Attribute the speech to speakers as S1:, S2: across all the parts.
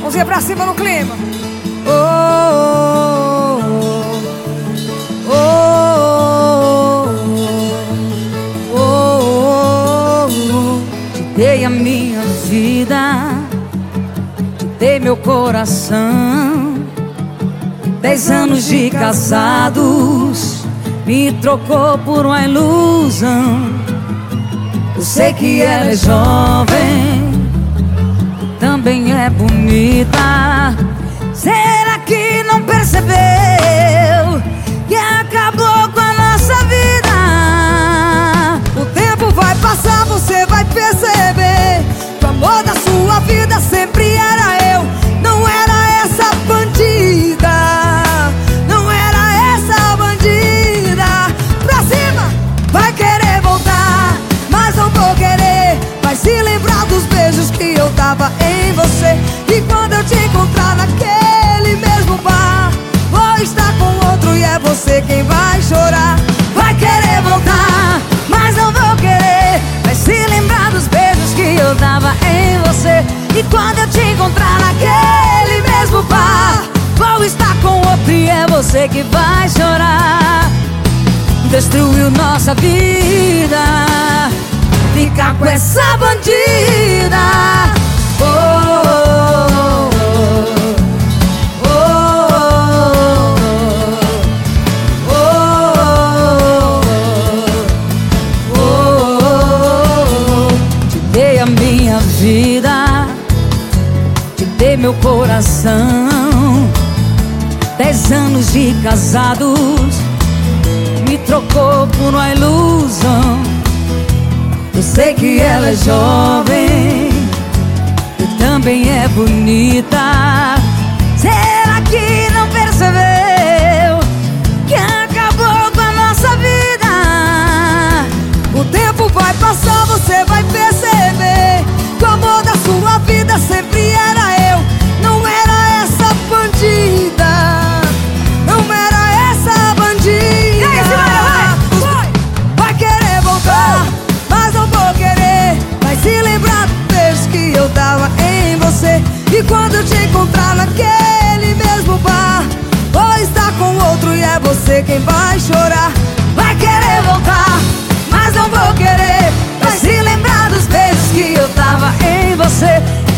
S1: Mãozinha pra cima no clima. Oh, oh, oh, oh, Te dei a minha vida, te dei meu coração. Dez anos de casados me trocou por uma ilusão. Eu sei que ela é jovem também é bonita. Será que não percebeu que acabou
S2: dava em você. E quando eu te encontrar naquele mesmo bar, vou estar com outro e é você quem vai chorar.
S1: Vai querer voltar, mas não vou querer. Vai se lembrar dos beijos que eu dava em você. E quando eu te encontrar naquele mesmo bar, vou estar com outro e é você que vai chorar. Destruiu nossa vida, ficar com essa bandida. Vida, te dei meu coração. Dez anos de casados me trocou por uma ilusão. Eu sei que ela é jovem e também é bonita.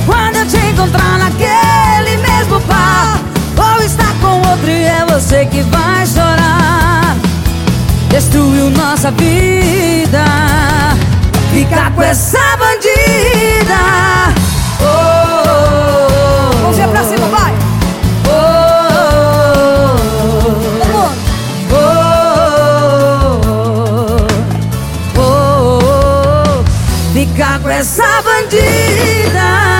S2: Quando eu te encontrar naquele mesmo bar, vou estar com outro e é você
S1: que vai chorar. Destruiu nossa vida, ficar com essa bandida. Oh, oh, oh,
S2: Mãozinha pra cima, vai!
S1: oh, oh, oh, ficar com essa bandida.